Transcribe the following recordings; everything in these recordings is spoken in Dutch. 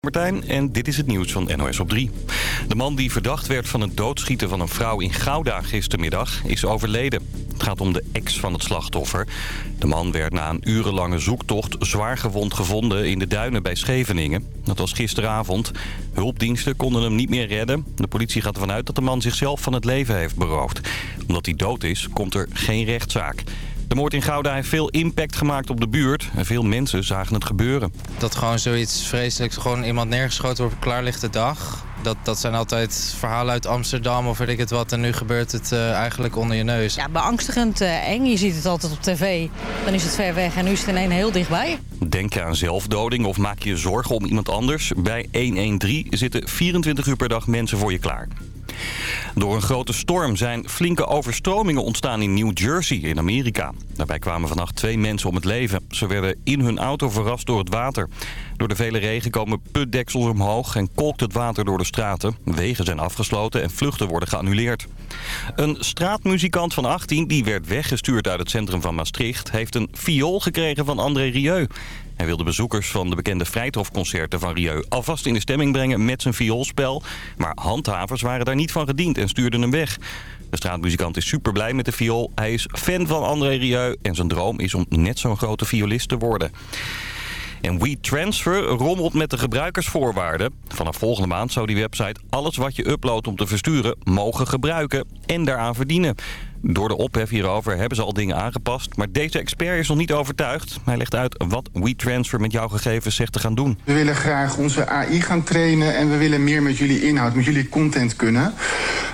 Martijn en dit is het nieuws van NOS op 3. De man die verdacht werd van het doodschieten van een vrouw in Gouda gistermiddag is overleden. Het gaat om de ex van het slachtoffer. De man werd na een urenlange zoektocht zwaar gewond gevonden in de duinen bij Scheveningen. Dat was gisteravond. Hulpdiensten konden hem niet meer redden. De politie gaat ervan uit dat de man zichzelf van het leven heeft beroofd. Omdat hij dood is, komt er geen rechtszaak. De moord in Gouda heeft veel impact gemaakt op de buurt. En veel mensen zagen het gebeuren. Dat gewoon zoiets vreselijks, gewoon iemand neergeschoten op een klaarlichte dag. Dat, dat zijn altijd verhalen uit Amsterdam of weet ik het wat. En nu gebeurt het uh, eigenlijk onder je neus. Ja, beangstigend uh, eng. Je ziet het altijd op tv. Dan is het ver weg en nu is het ineens heel dichtbij. Denk je aan zelfdoding of maak je je zorgen om iemand anders? Bij 113 zitten 24 uur per dag mensen voor je klaar. Door een grote storm zijn flinke overstromingen ontstaan in New Jersey in Amerika. Daarbij kwamen vannacht twee mensen om het leven. Ze werden in hun auto verrast door het water. Door de vele regen komen putdeksels omhoog en kolkt het water door de straten. Wegen zijn afgesloten en vluchten worden geannuleerd. Een straatmuzikant van 18 die werd weggestuurd uit het centrum van Maastricht... heeft een viool gekregen van André Rieu. Hij wilde bezoekers van de bekende Vrijthof-concerten van Rieu alvast in de stemming brengen met zijn vioolspel. Maar handhavers waren daar niet van gediend en stuurden hem weg. De straatmuzikant is super blij met de viool. Hij is fan van André Rieu en zijn droom is om net zo'n grote violist te worden. En WeTransfer rommelt met de gebruikersvoorwaarden. Vanaf volgende maand zou die website alles wat je uploadt om te versturen mogen gebruiken en daaraan verdienen. Door de ophef hierover hebben ze al dingen aangepast. Maar deze expert is nog niet overtuigd. Hij legt uit wat WeTransfer met jouw gegevens zegt te gaan doen. We willen graag onze AI gaan trainen en we willen meer met jullie inhoud, met jullie content kunnen.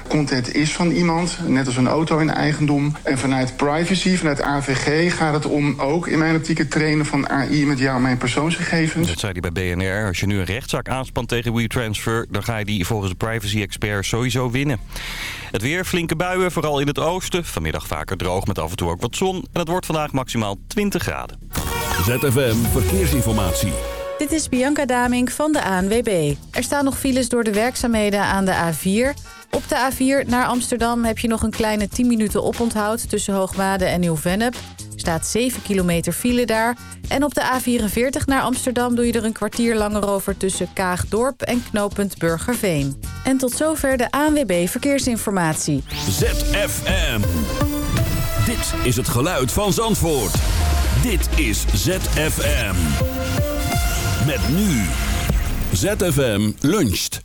Content is van iemand, net als een auto in eigendom. En vanuit privacy, vanuit AVG gaat het om ook in mijn optiek het trainen van AI met jou mijn persoonsgegevens. Dat zei hij bij BNR. Als je nu een rechtszaak aanspant tegen WeTransfer... dan ga je die volgens de privacy-expert sowieso winnen. Het weer, flinke buien, vooral in het oosten. Vanmiddag vaker droog met af en toe ook wat zon. En het wordt vandaag maximaal 20 graden. ZFM Verkeersinformatie. Dit is Bianca Daming van de ANWB. Er staan nog files door de werkzaamheden aan de A4. Op de A4 naar Amsterdam heb je nog een kleine 10 minuten oponthoud... tussen Hoogmade en Nieuw-Vennep. Staat 7 kilometer file daar. En op de A44 naar Amsterdam doe je er een kwartier langer over... tussen Kaagdorp en knooppunt Burgerveen. En tot zover de ANWB Verkeersinformatie. ZFM. Dit is het geluid van Zandvoort. Dit is ZFM. Met nu. ZFM luncht.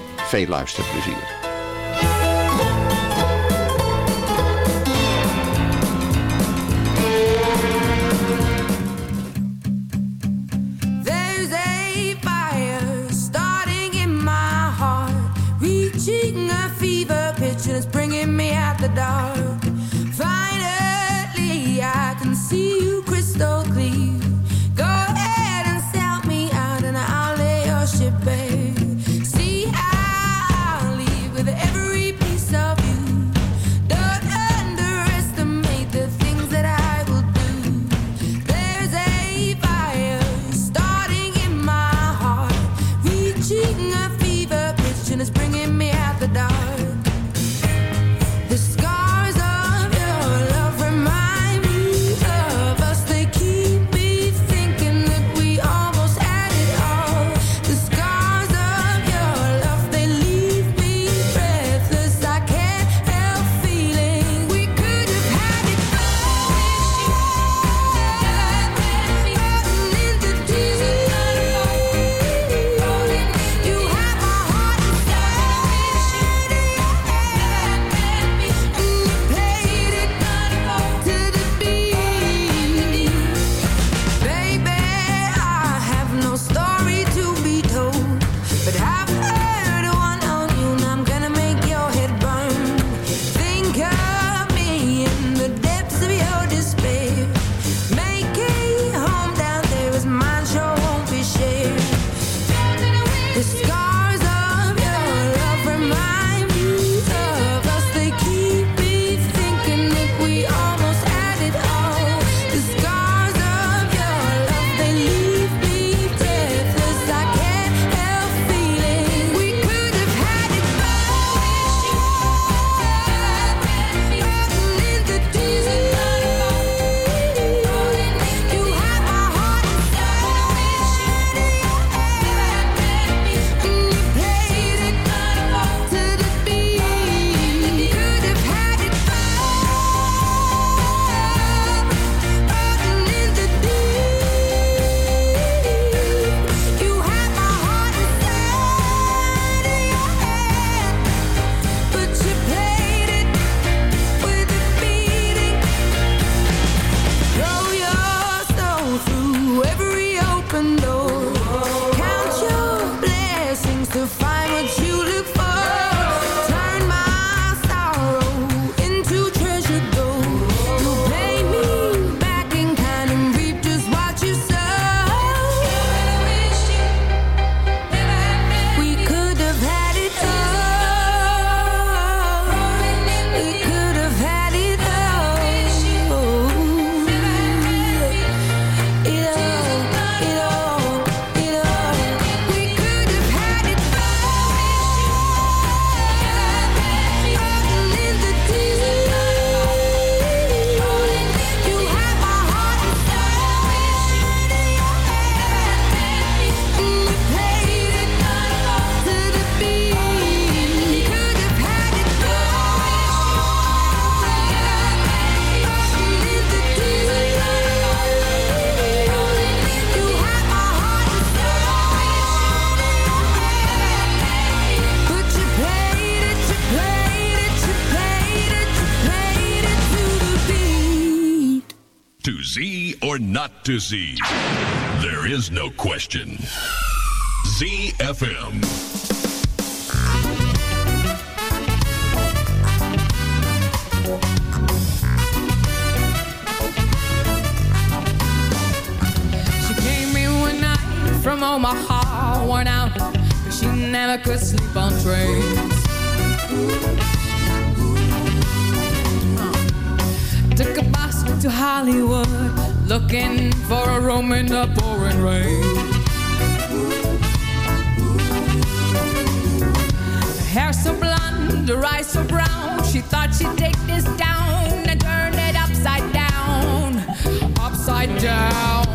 Veel luisterplezier. disease. There is no question. ZFM. from night my heart worn out she never could sleep on trains Took a to Hollywood, looking for a room in the pouring rain. Hair so blonde, her eyes so brown, she thought she'd take this down and turn it upside down, upside down.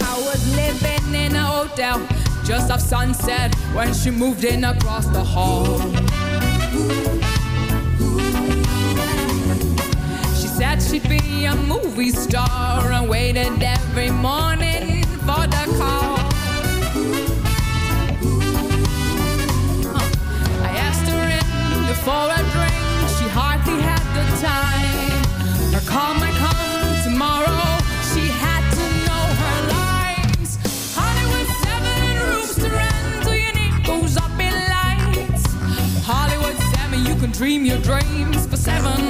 I was living in a hotel just off sunset when she moved in across the hall. Said she'd be a movie star and waited every morning for the call. I asked her in for a drink, she hardly had the time. Her call might come tomorrow, she had to know her lines. Hollywood 7 rooms to rent, up in lights. Hollywood 7, you can dream your dreams for seven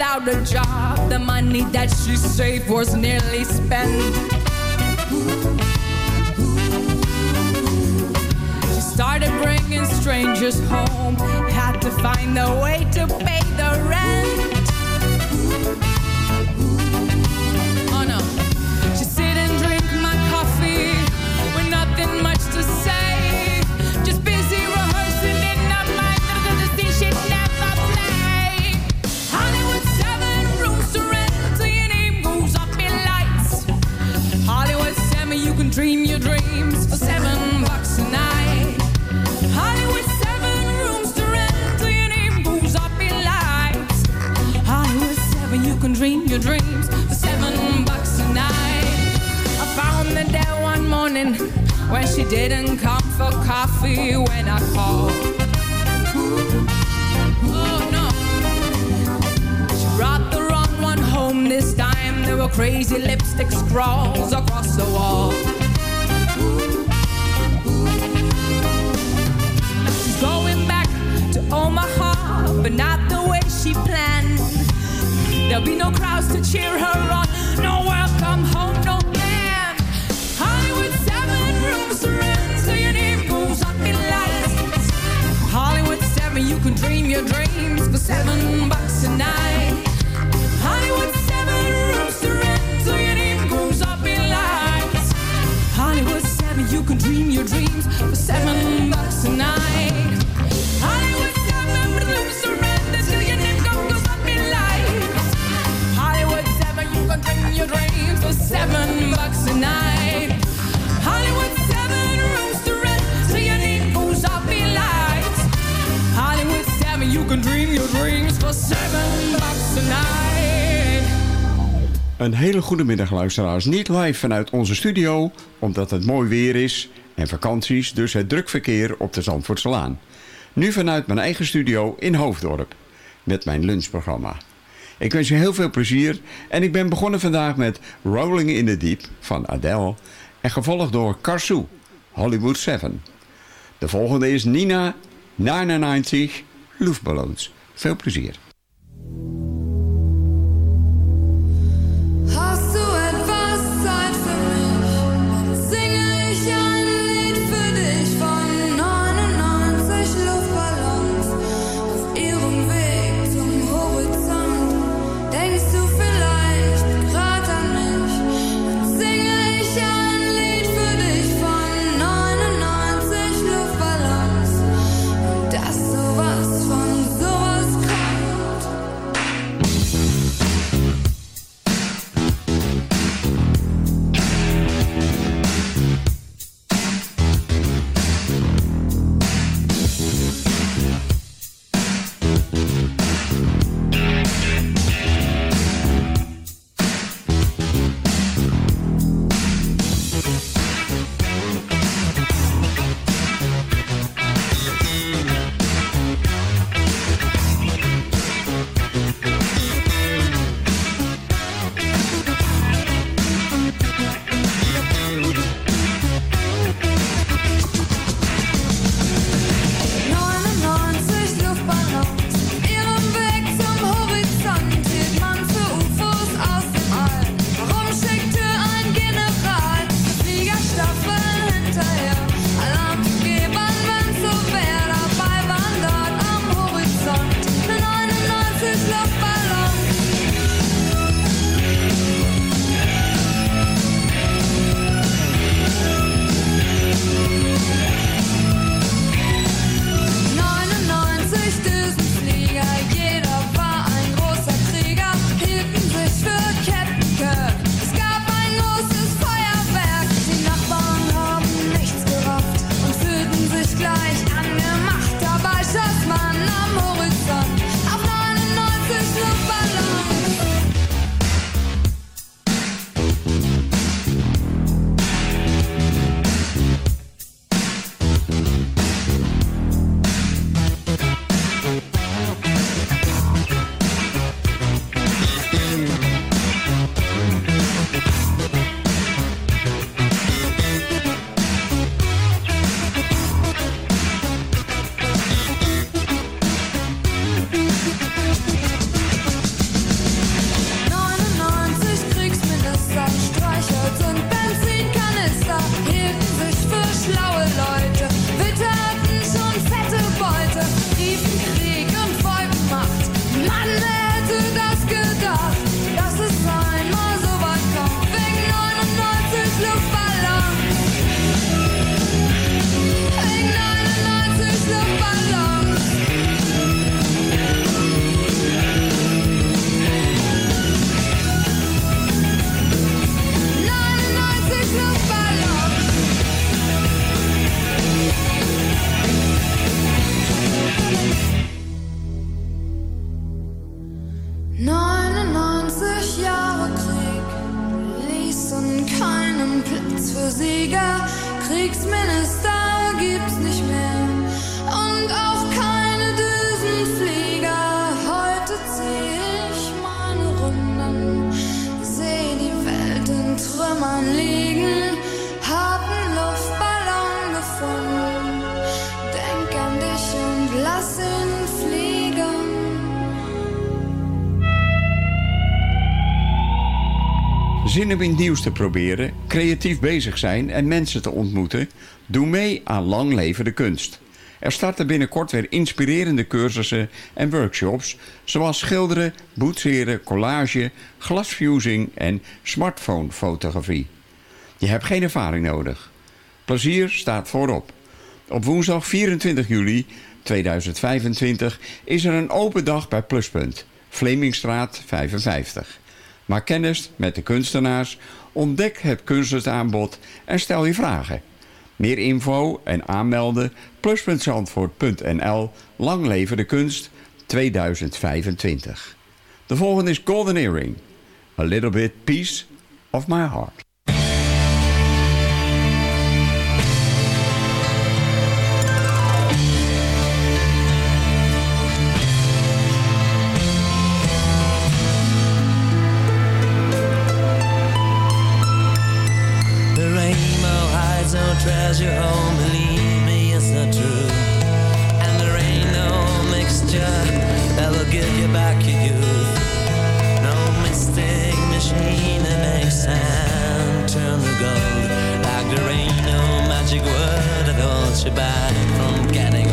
without a job. The money that she saved was nearly spent. She started bringing strangers home. Had to find a way to pay the rent. Een hele goede middag luisteraars. Niet live vanuit onze studio, omdat het mooi weer is en vakanties, dus het druk verkeer op de Zandvoortselaan. Nu vanuit mijn eigen studio in Hoofddorp, met mijn lunchprogramma. Ik wens je heel veel plezier en ik ben begonnen vandaag met Rolling in the Deep van Adele en gevolgd door Karsu, Hollywood 7. De volgende is Nina 99 Luftballons. Veel plezier. Zin om het nieuws te proberen, creatief bezig zijn en mensen te ontmoeten? Doe mee aan Lang Leven de Kunst. Er starten binnenkort weer inspirerende cursussen en workshops... zoals schilderen, boetseren, collage, glasfusing en smartphonefotografie. Je hebt geen ervaring nodig. Plezier staat voorop. Op woensdag 24 juli 2025 is er een open dag bij Pluspunt, Vlemingstraat 55. Maak kennis met de kunstenaars, ontdek het kunstenaanbod en stel je vragen. Meer info en aanmelden plus.zandvoort.nl Lang leven de kunst 2025. De volgende is Golden Earring. A little bit piece of my heart. home, me, it's not true. And there ain't no mixture that'll give you back your youth. No machine that makes sand turn to gold. Like there ain't no magic word that holds you back from getting.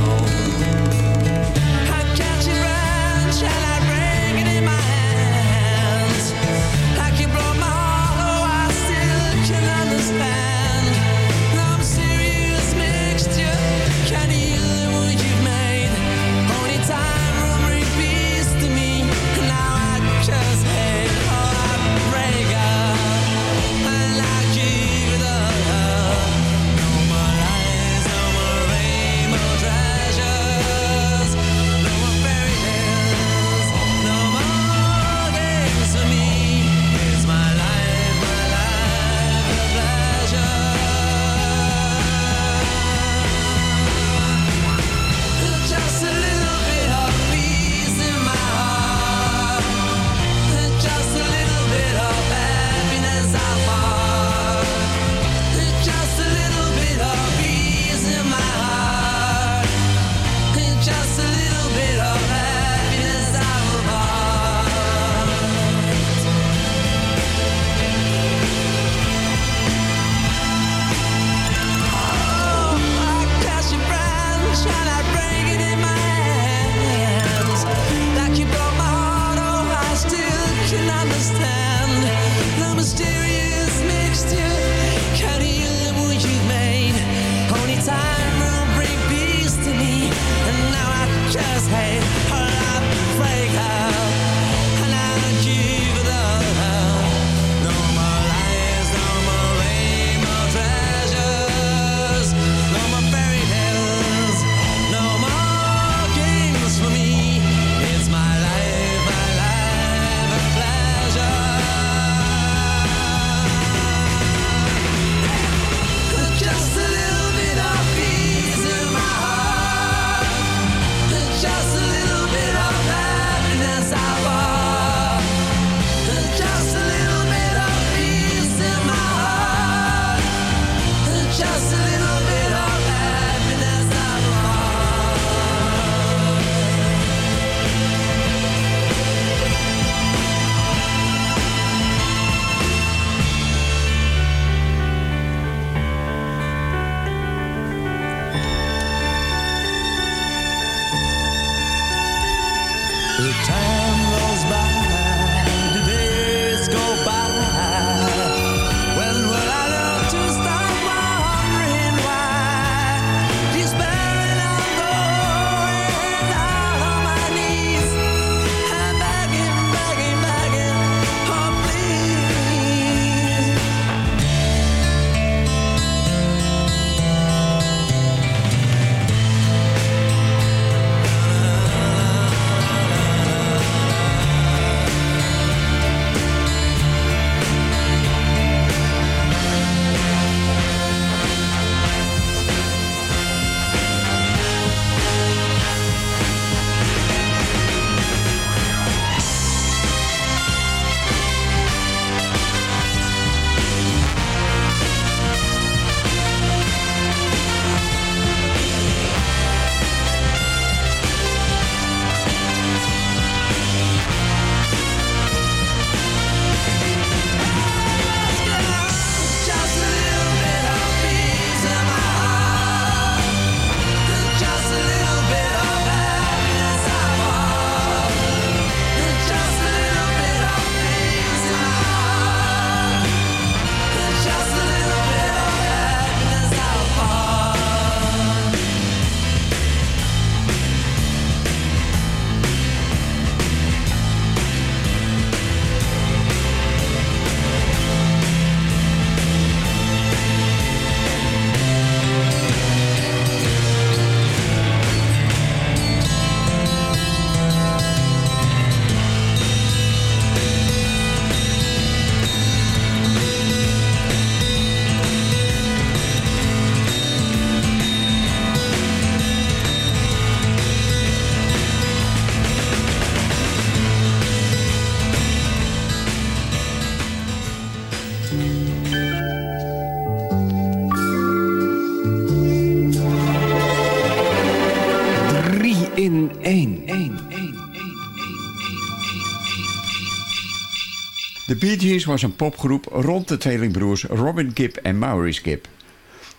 De Bee Gees was een popgroep rond de tweelingbroers Robin Gibb en Maurice Gibb.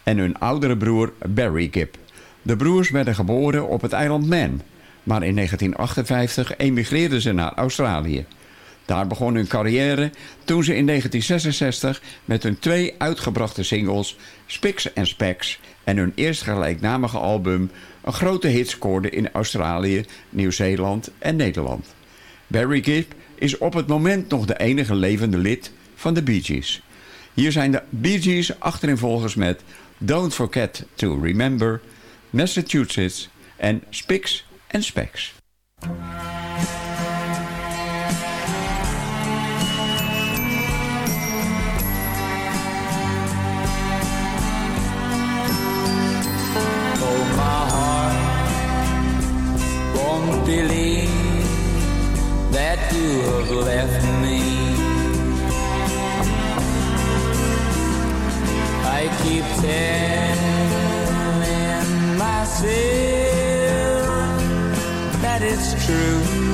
En hun oudere broer Barry Gibb. De broers werden geboren op het eiland Man. Maar in 1958 emigreerden ze naar Australië. Daar begon hun carrière toen ze in 1966 met hun twee uitgebrachte singles Spix en Specs en hun eerste gelijknamige album een grote hit scoorden in Australië, Nieuw-Zeeland en Nederland. Barry Gibb is op het moment nog de enige levende lid van de Bee Gees. Hier zijn de Bee Gees achterin met Don't Forget to Remember, Massachusetts en Spix en Specs. Oh, believe that you have left me. I keep telling myself that it's true.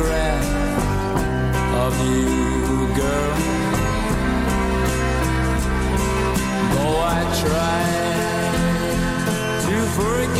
Photograph of you, girl. Though I try to forget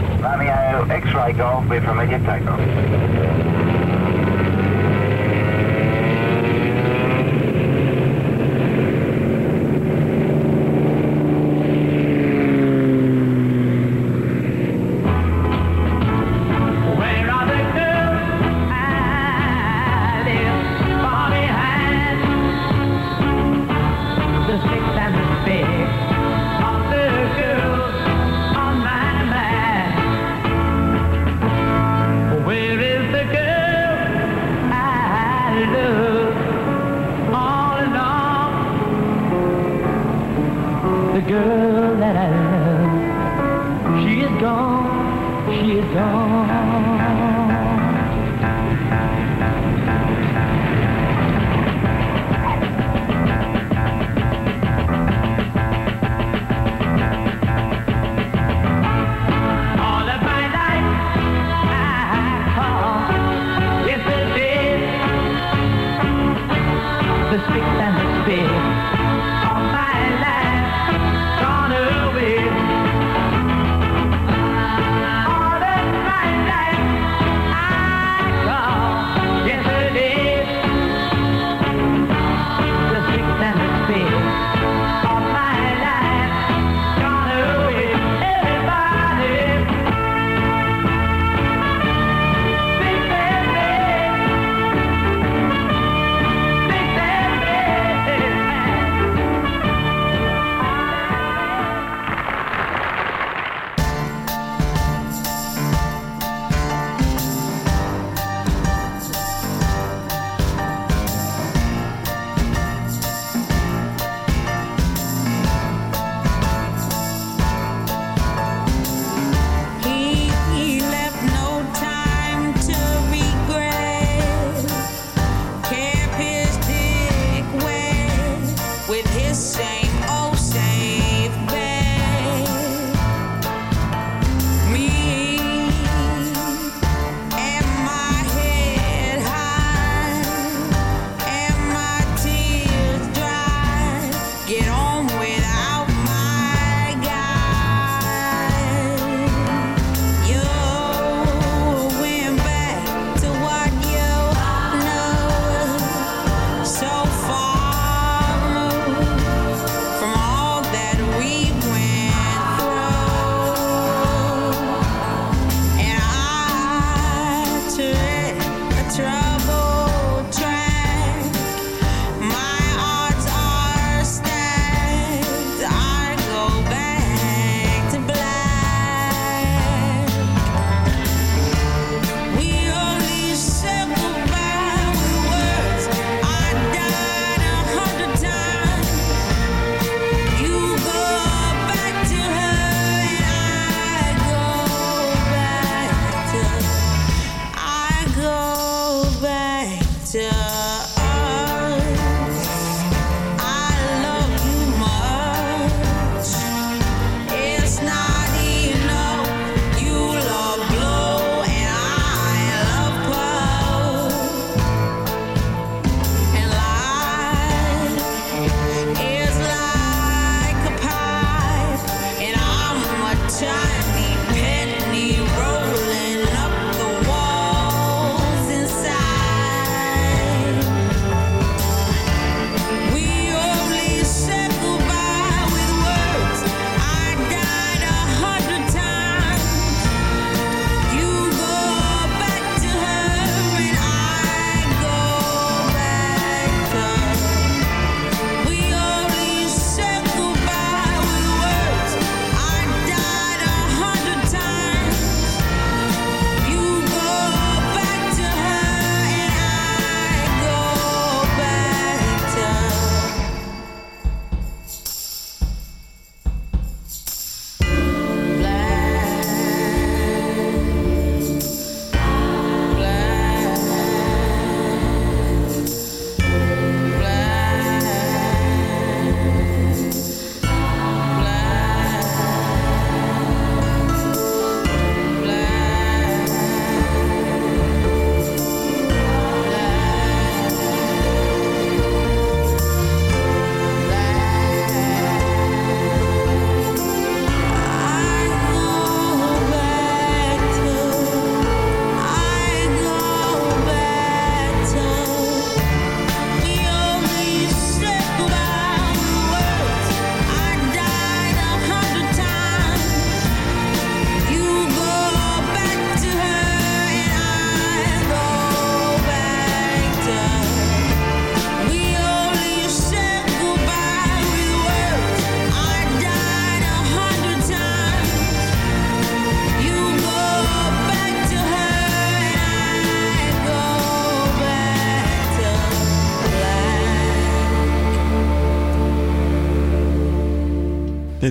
Romeo X-ray Golf, we're familiar takeoff.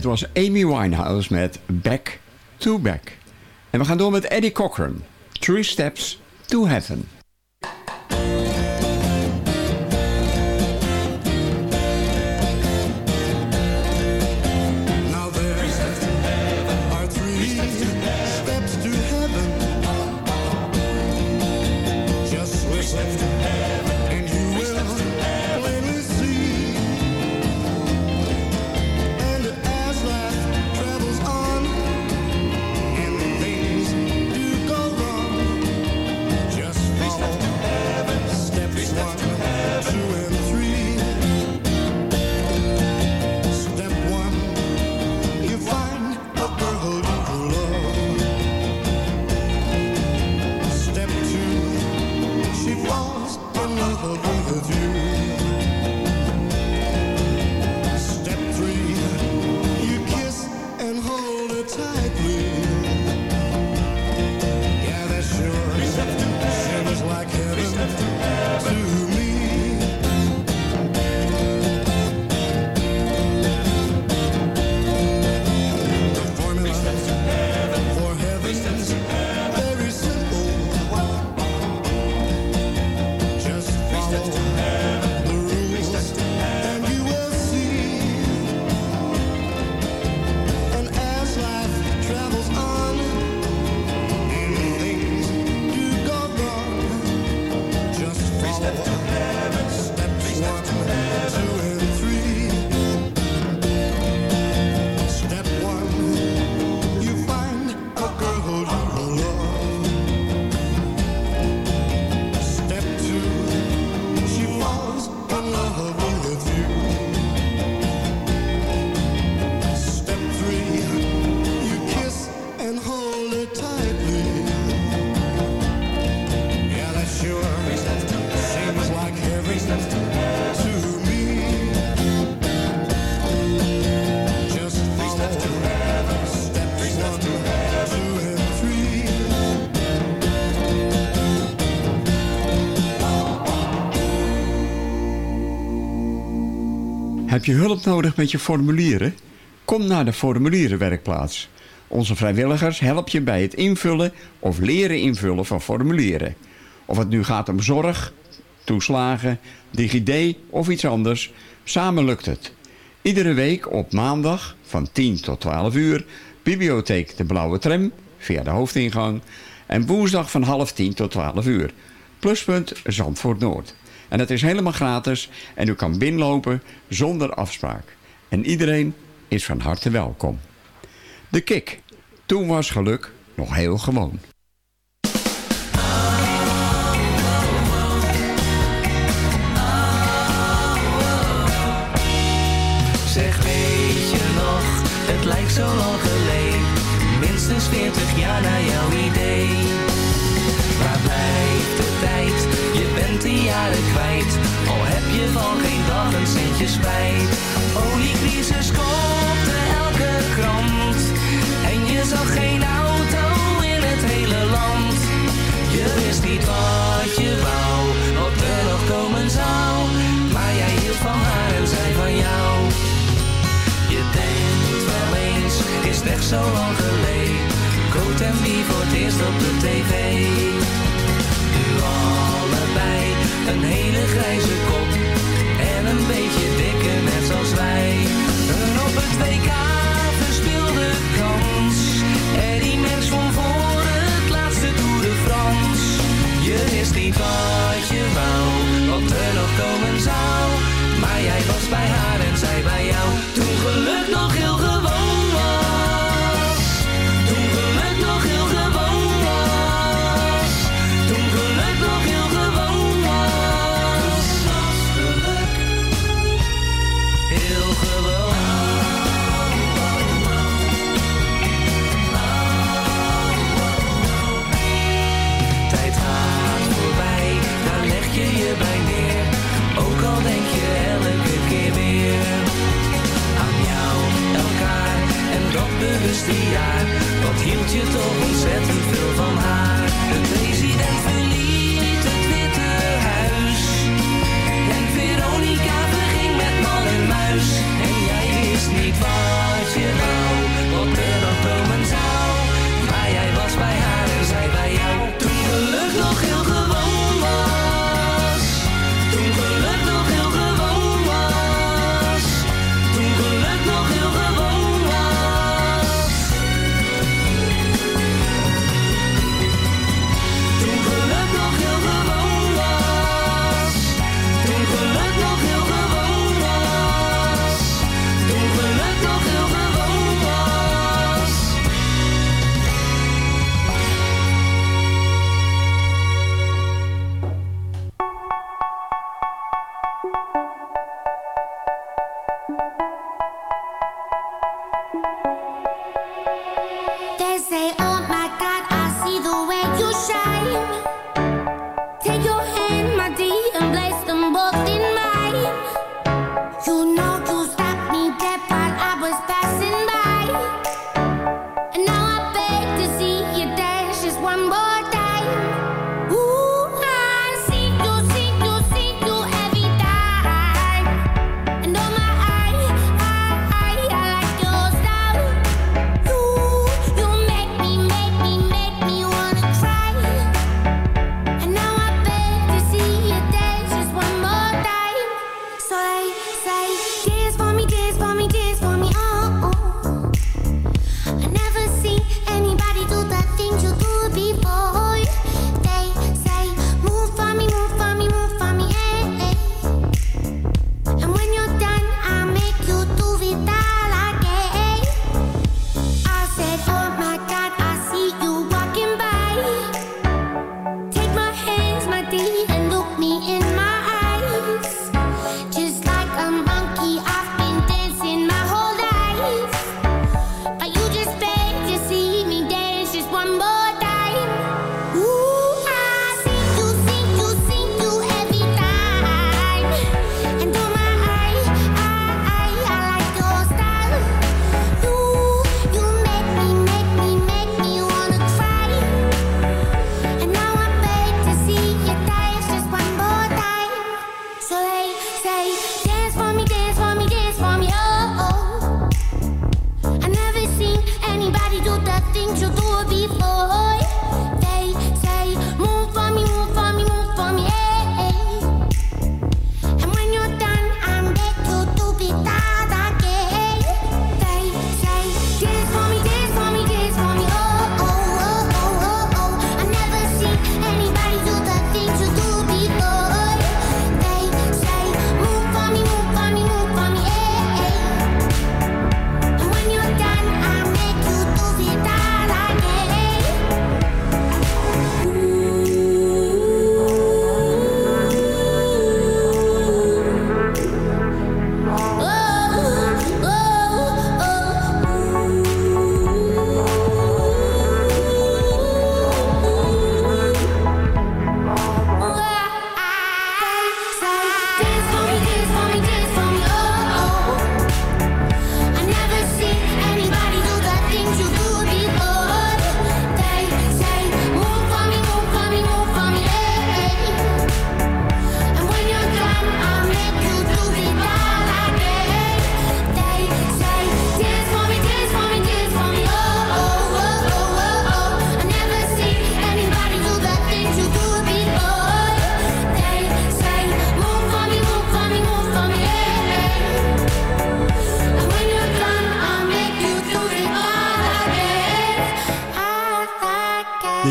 Dit was Amy Winehouse met Back to Back. En we gaan door met Eddie Cochran. Three Steps to Heaven. Je hulp nodig met je formulieren? Kom naar de formulierenwerkplaats. Onze vrijwilligers helpen je bij het invullen of leren invullen van formulieren. Of het nu gaat om zorg, toeslagen, DigiD of iets anders, samen lukt het. Iedere week op maandag van 10 tot 12 uur, bibliotheek De Blauwe Tram via de hoofdingang en woensdag van half 10 tot 12 uur. Pluspunt Zandvoort Noord. En het is helemaal gratis en u kan binnenlopen zonder afspraak. En iedereen is van harte welkom. De Kik. Toen was geluk nog heel gewoon. Zeg, weet nog, het lijkt zo lang geleden. Minstens 40 jaar naar jouw idee. Al heb je van geen dag een centje spijt. Oliecrisis kopte elke krant. En je zag geen auto in het hele land. Je wist niet wat je wou, wat er nog komen zou. Maar jij hield van haar en zij van jou. Je denkt wel eens, is echt zo lang geleden. Coat en wie voor het eerst op de tv. Nu allebei een hele grijze kop. En een beetje dikker net zoals wij. Een op het WK verspeelde kans. Eddie Merckx won voor het laatste Tour de France. Je wist niet wat je wou, wat er nog komen zou. Maar jij was bij haar en zij bij jou. Toen geluk nog heel jaar. Wat hield je toch ontzettend veel van haar? De president verliet het Witte Huis. En Veronica verging met man en muis. En jij wist niet wat je wou, wat er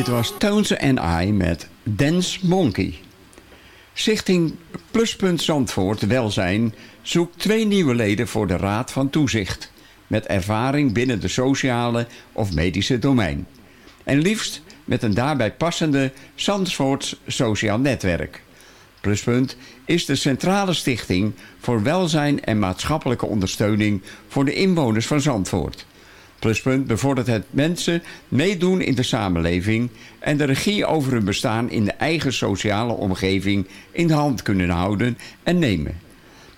was Tones and I met Dance Monkey. Stichting Pluspunt Zandvoort Welzijn zoekt twee nieuwe leden voor de Raad van Toezicht. Met ervaring binnen de sociale of medische domein. En liefst met een daarbij passende Zandvoorts sociaal netwerk. Pluspunt is de centrale stichting voor welzijn en maatschappelijke ondersteuning voor de inwoners van Zandvoort. Pluspunt bevordert het mensen meedoen in de samenleving en de regie over hun bestaan in de eigen sociale omgeving in de hand kunnen houden en nemen.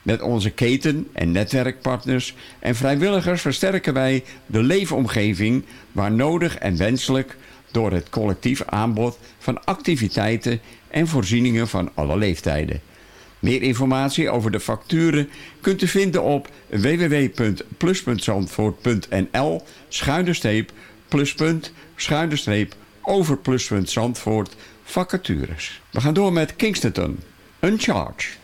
Met onze keten- en netwerkpartners en vrijwilligers versterken wij de leefomgeving waar nodig en wenselijk door het collectief aanbod van activiteiten en voorzieningen van alle leeftijden. Meer informatie over de facturen kunt u vinden op www.plus.zandvoort.nl schuine streep pluspunt schuine streep over pluspunt Zandvoort vacatures. We gaan door met Kingston, Uncharged.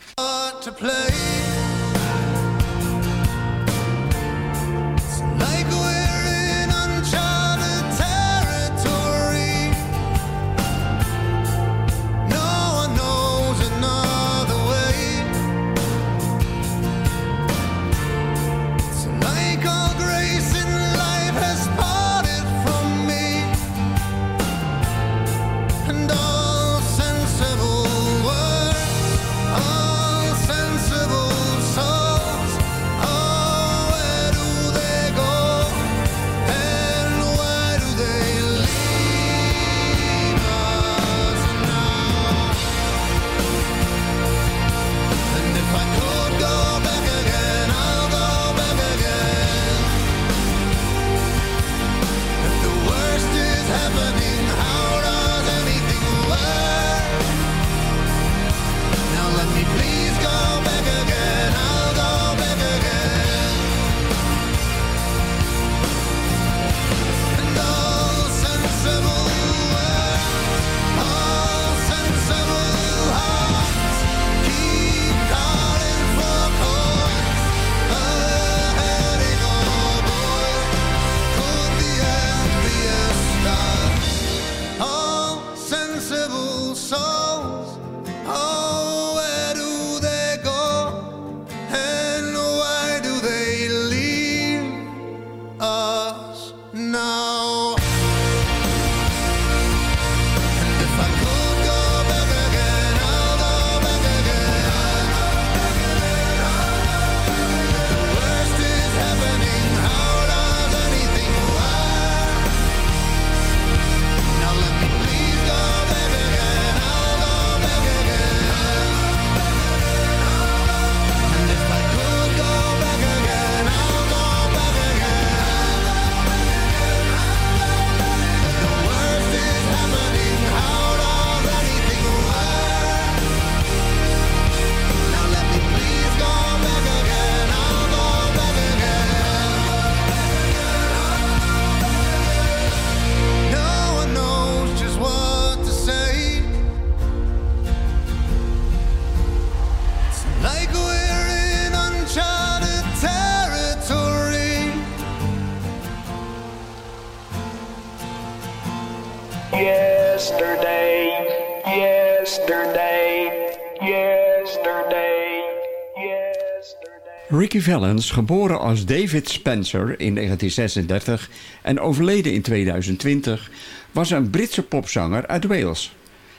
Ricky Valens, geboren als David Spencer in 1936 en overleden in 2020, was een Britse popzanger uit Wales.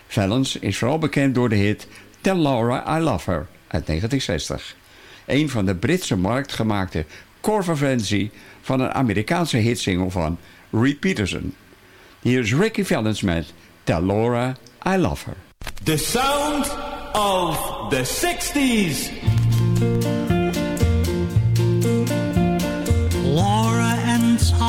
Valens is vooral bekend door de hit Tell Laura I Love Her uit 1960. Een van de Britse markt gemaakte van een Amerikaanse hitsingle van Reed Peterson. Hier is Ricky Valens met Tell Laura I Love Her. The sound of the 60s.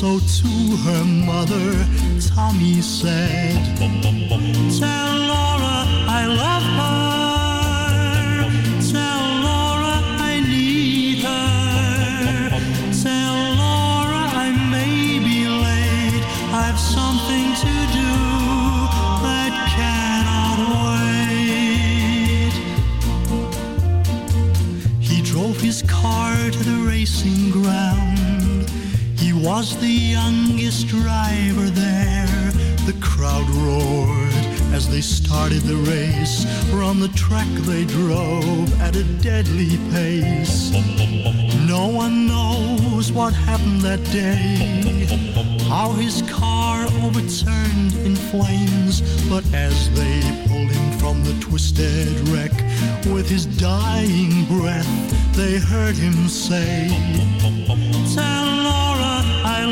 So to her mother, Tommy said, Tell Laura I love her. Tell Laura I need her. Tell Laura I may be late. I've something to do that cannot wait. He drove his car to the racing ground was the youngest driver there. The crowd roared as they started the race. From the track they drove at a deadly pace. No one knows what happened that day. How his car overturned in flames. But as they pulled him from the twisted wreck, with his dying breath, they heard him say,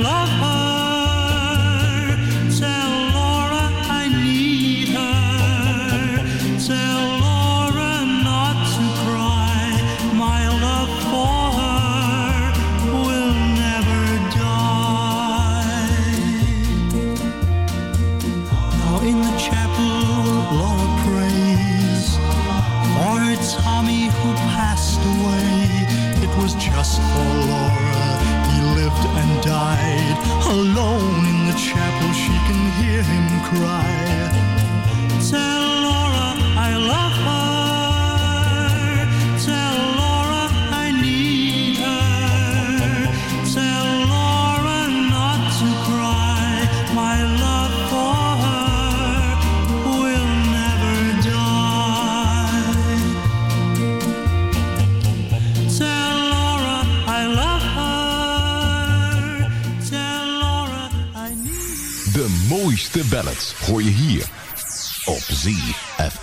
love alone in the chapel. She can hear him cry. Ballads hoor je hier op ZFM.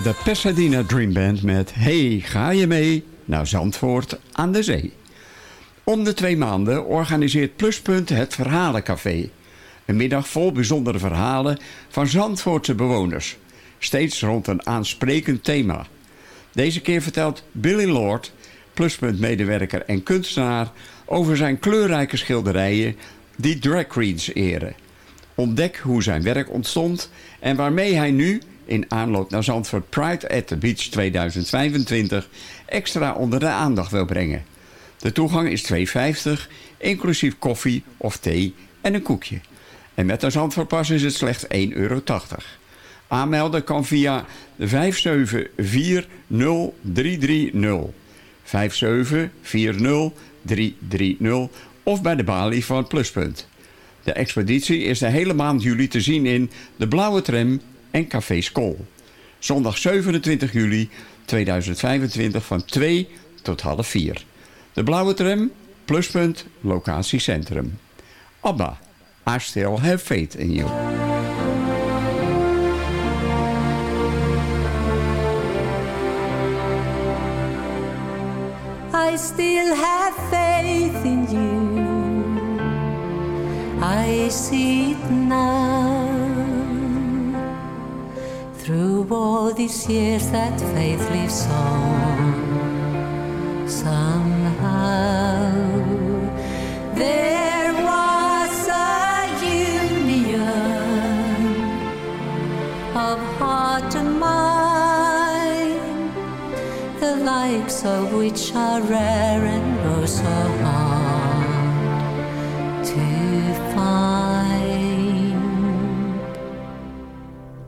De Pasadena Dream Band met Hey, ga je mee naar Zandvoort aan de zee. Om de twee maanden organiseert Pluspunt het Verhalencafé. Een middag vol bijzondere verhalen van Zandvoortse bewoners. Steeds rond een aansprekend thema. Deze keer vertelt Billy Lord, Pluspunt-medewerker en kunstenaar... over zijn kleurrijke schilderijen die drag queens eren. Ontdek hoe zijn werk ontstond en waarmee hij nu in aanloop naar Zandvoort Pride at the Beach 2025 extra onder de aandacht wil brengen. De toegang is 2,50, inclusief koffie of thee en een koekje. En met een Zandvoortpas is het slechts 1,80 euro. Aanmelden kan via 5740330. 5740330 of bij de balie van Pluspunt. De expeditie is de hele maand juli te zien in de Blauwe Tram en Café Skol. Zondag 27 juli 2025 van 2 tot half 4. De Blauwe Tram, Pluspunt, locatiecentrum. Abba, I still have faith in you. I still have faith in you. I see it now. Through all these years, that faith lives on. Somehow, there was a union of heart and mind the likes of which are rare and oh so hard to find.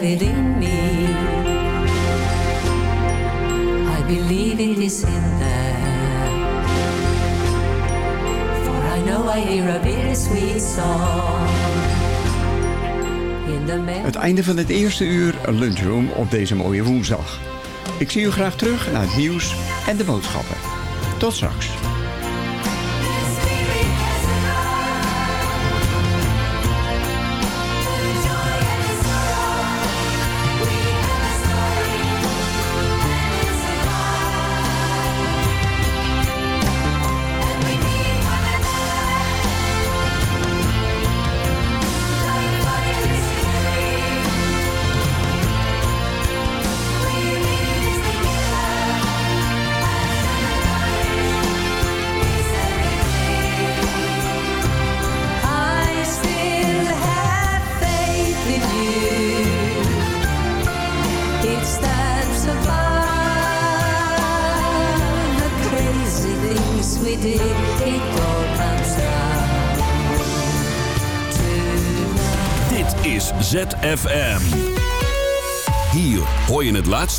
I believe it is in there. Het einde van het eerste uur lunchroom op deze mooie woensdag. Ik zie u graag terug naar het nieuws en de boodschappen. Tot straks.